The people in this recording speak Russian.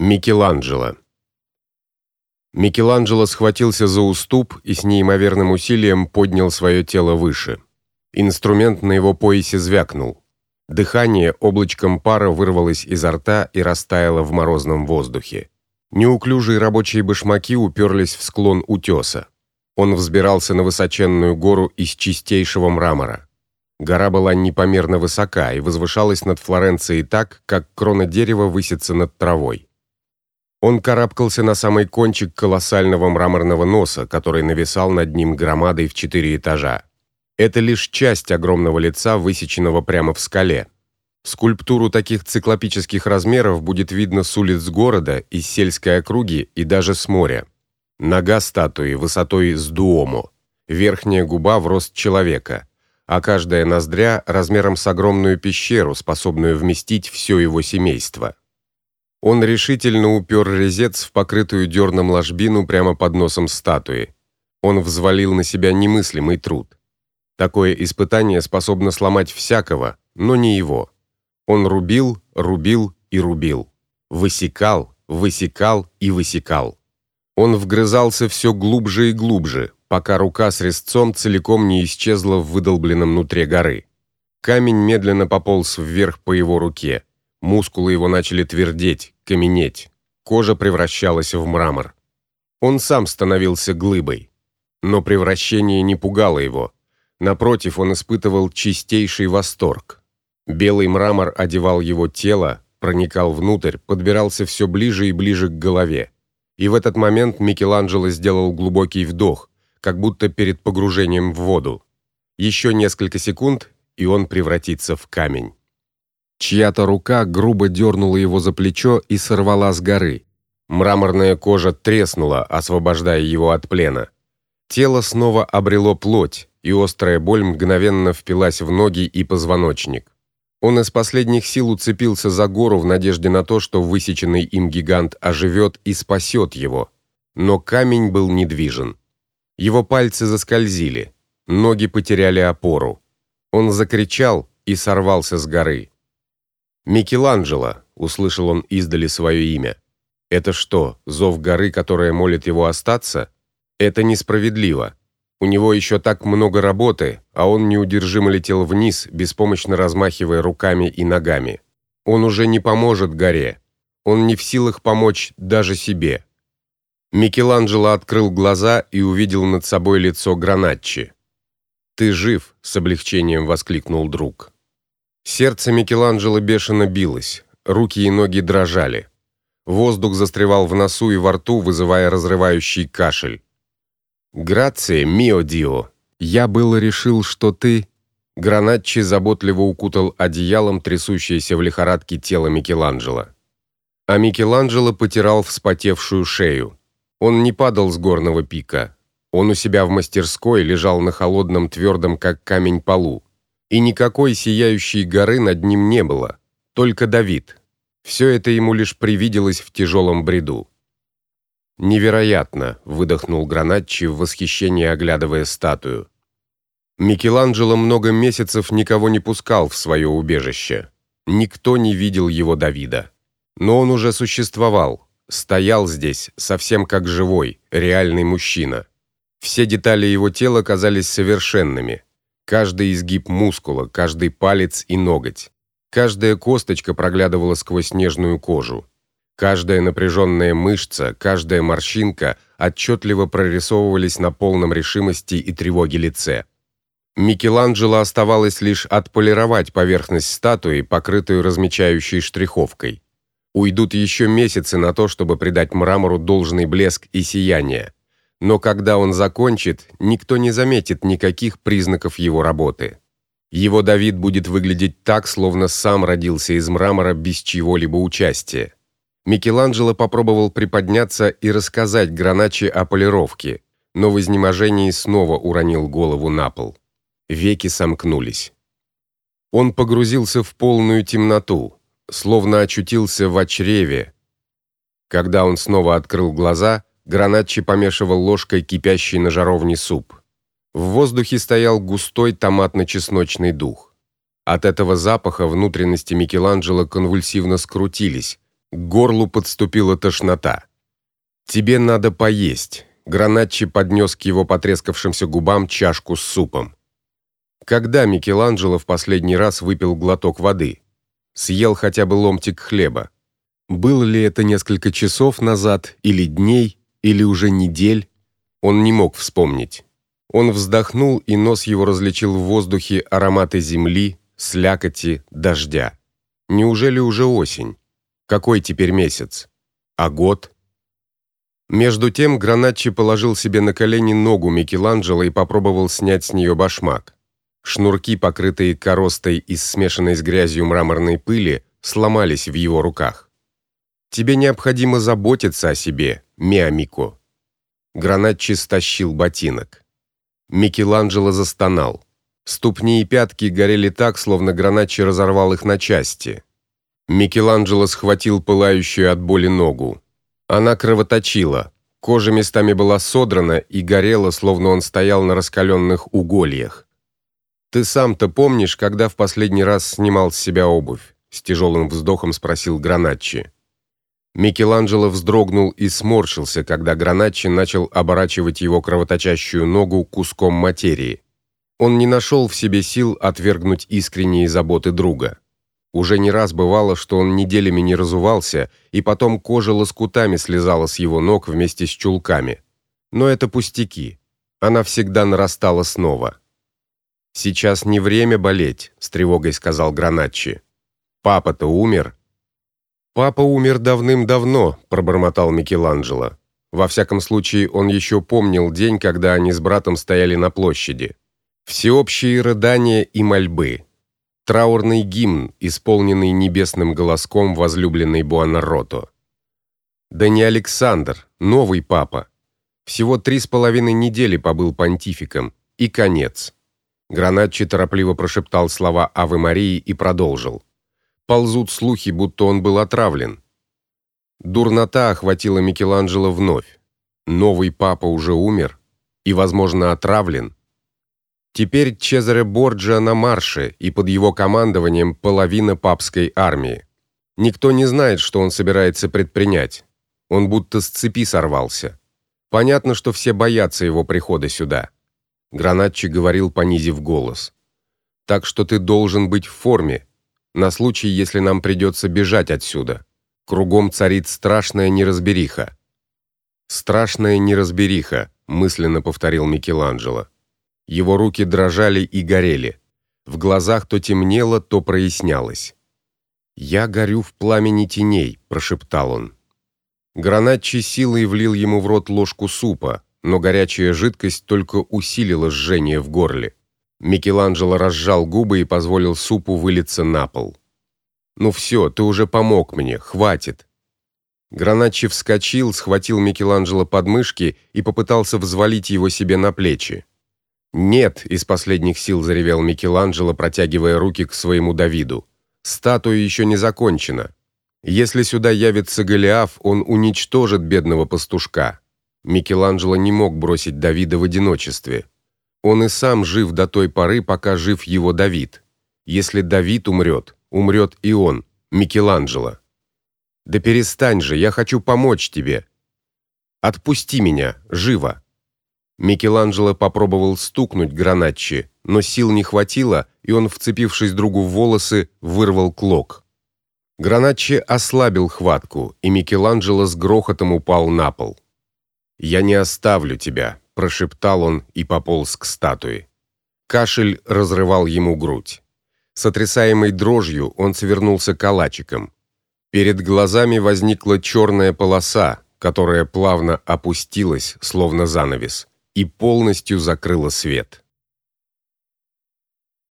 Микеланджело. Микеланджело схватился за уступ и с неимоверным усилием поднял свое тело выше. Инструмент на его поясе звякнул. Дыхание облачком пара вырвалось изо рта и растаяло в морозном воздухе. Неуклюжие рабочие башмаки уперлись в склон утеса. Он взбирался на высоченную гору из чистейшего мрамора. Гора была непомерно высока и возвышалась над Флоренцией так, как крона дерева высится над травой. Он карабкался на самый кончик колоссального мраморного носа, который нависал над ним громадой в четыре этажа. Это лишь часть огромного лица, высеченного прямо в скале. Скульптуру таких циклопических размеров будет видно с улиц города, из сельской округи и даже с моря. Нога статуи высотой с дуомо, верхняя губа в рост человека, а каждая ноздря размером с огромную пещеру, способную вместить все его семейство. Он решительно упер резец в покрытую дерном ложбину прямо под носом статуи. Он взвалил на себя немыслимый труд. Такое испытание способно сломать всякого, но не его. Он рубил, рубил и рубил. Высекал, высекал и высекал. Он вгрызался все глубже и глубже, пока рука с резцом целиком не исчезла в выдолбленном нутре горы. Камень медленно пополз вверх по его руке. Мускулы его начали твердеть, каменеть. Кожа превращалась в мрамор. Он сам становился глыбой. Но превращение не пугало его. Напротив, он испытывал чистейший восторг. Белый мрамор одевал его тело, проникал внутрь, подбирался все ближе и ближе к голове. И в этот момент Микеланджело сделал глубокий вдох, как будто перед погружением в воду. Еще несколько секунд, и он превратится в камень. Чья-то рука грубо дернула его за плечо и сорвала с горы. Мраморная кожа треснула, освобождая его от плена. Тело снова обрело плоть, и острая боль мгновенно впилась в ноги и позвоночник. Он из последних сил уцепился за гору в надежде на то, что высеченный им гигант оживет и спасет его. Но камень был недвижен. Его пальцы заскользили, ноги потеряли опору. Он закричал и сорвался с горы. Микеланджело, услышал он издали свое имя. Это что, зов горы, которая молит его остаться? Это несправедливо. У него еще так много работы, а он неудержимо летел вниз, беспомощно размахивая руками и ногами. Он уже не поможет горе. Он не в силах помочь даже себе. Микеланджело открыл глаза и увидел над собой лицо Граначчи. "Ты жив", с облегчением воскликнул друг. Сердце Микеланджело бешено билось, руки и ноги дрожали. Воздух застревал в носу и во рту, вызывая разрывающий кашель. "Грация, мио дио. Я было решил, что ты Гранатчи заботливо укутал одеялом трясущееся в лихорадке тело Микеланджело. А Микеланджело потирал вспотевшую шею. Он не падал с горного пика. Он у себя в мастерской лежал на холодном твердом как камень полу и никакой сияющей горы над ним не было, только Давид. Все это ему лишь привиделось в тяжелом бреду. Невероятно, выдохнул Гранатчи в восхищении, оглядывая статую. Микеланджело много месяцев никого не пускал в свое убежище. Никто не видел его Давида. Но он уже существовал, стоял здесь, совсем как живой, реальный мужчина. Все детали его тела казались совершенными. Каждый изгиб мускула, каждый палец и ноготь. Каждая косточка проглядывала сквозь нежную кожу. Каждая напряженная мышца, каждая морщинка отчетливо прорисовывались на полном решимости и тревоге лице. Микеланджело оставалось лишь отполировать поверхность статуи, покрытую размечающей штриховкой. Уйдут еще месяцы на то, чтобы придать мрамору должный блеск и сияние но когда он закончит, никто не заметит никаких признаков его работы. Его Давид будет выглядеть так, словно сам родился из мрамора без чьего-либо участия. Микеланджело попробовал приподняться и рассказать Граначи о полировке, но в изнеможении снова уронил голову на пол. Веки сомкнулись. Он погрузился в полную темноту, словно очутился в чреве. Когда он снова открыл глаза, Гранатчи помешивал ложкой кипящий на жаровне суп. В воздухе стоял густой томатно-чесночный дух. От этого запаха внутренности Микеланджело конвульсивно скрутились, К горлу подступила тошнота. Тебе надо поесть. Гранатчи поднес к его потрескавшимся губам чашку с супом. Когда Микеланджело в последний раз выпил глоток воды? Съел хотя бы ломтик хлеба. Было ли это несколько часов назад или дней, или уже недель? Он не мог вспомнить. Он вздохнул, и нос его различил в воздухе ароматы земли, слякоти, дождя. Неужели уже осень? Какой теперь месяц? А год? Между тем Граначчи положил себе на колени ногу Микеланджело и попробовал снять с нее башмак. Шнурки, покрытые коростой из смешанной с грязью мраморной пыли, сломались в его руках. Тебе необходимо заботиться о себе, Миамико. Граначчи стащил ботинок. Микеланджело застонал. Ступни и пятки горели так, словно Граначчи разорвал их на части. Микеланджело схватил пылающую от боли ногу. Она кровоточила. Кожа местами была содрана и горела, словно он стоял на раскаленных угольях. Ты сам-то помнишь, когда в последний раз снимал с себя обувь? с тяжелым вздохом спросил Граначчи. Микеланджело вздрогнул и сморщился, когда Граначчи начал оборачивать его кровоточащую ногу куском материи. Он не нашел в себе сил отвергнуть искренние заботы друга. Уже не раз бывало, что он неделями не разувался, и потом кожа лоскутами слезала с его ног вместе с чулками. Но это пустяки. Она всегда нарастала снова. Сейчас не время болеть, с тревогой сказал Граначчи. Папа-то умер. Папа умер давным-давно, пробормотал Микеланджело. Во всяком случае, он еще помнил день, когда они с братом стояли на площади. Всеобщие рыдания и мольбы, траурный гимн, исполненный небесным голоском возлюбленной Буонаротто. Да не Александр, новый папа. Всего три с половиной недели побыл понтификом, и конец. Гранатчи торопливо прошептал слова Авы Марии и продолжил. Ползут слухи, будто он был отравлен. Дурнота охватила Микеланджело вновь. Новый папа уже умер и, возможно, отравлен. Теперь Чезаре Борджиа на марше, и под его командованием половина папской армии. Никто не знает, что он собирается предпринять. Он будто с цепи сорвался. Понятно, что все боятся его прихода сюда. Гранатчи говорил, понизив голос. Так что ты должен быть в форме на случай, если нам придется бежать отсюда. Кругом царит страшная неразбериха. Страшная неразбериха, мысленно повторил Микеланджело. Его руки дрожали и горели. В глазах то темнело, то прояснялось. "Я горю в пламени теней", прошептал он. Гранатчи силой влил ему в рот ложку супа, но горячая жидкость только усилила жжение в горле. Микеланджело разжал губы и позволил супу вылиться на пол. "Ну все, ты уже помог мне, хватит". Гранатчи вскочил, схватил Микеланджело под мышки и попытался взвалить его себе на плечи. Нет, из последних сил заревел Микеланджело, протягивая руки к своему Давиду. Статуя еще не закончена. Если сюда явится Голиаф, он уничтожит бедного пастушка. Микеланджело не мог бросить Давида в одиночестве. Он и сам жив до той поры, пока жив его Давид. Если Давид умрет, умрет и он, Микеланджело. Да перестань же, я хочу помочь тебе. Отпусти меня, живо. Микеланджело попробовал стукнуть Граначчи, но сил не хватило, и он, вцепившись другу в волосы, вырвал клок. Граначчи ослабил хватку, и Микеланджело с грохотом упал на пол. "Я не оставлю тебя", прошептал он и пополз к статуе. Кашель разрывал ему грудь. Сотрясаемый дрожью, он свернулся калачиком. Перед глазами возникла черная полоса, которая плавно опустилась, словно занавес и полностью закрыла свет.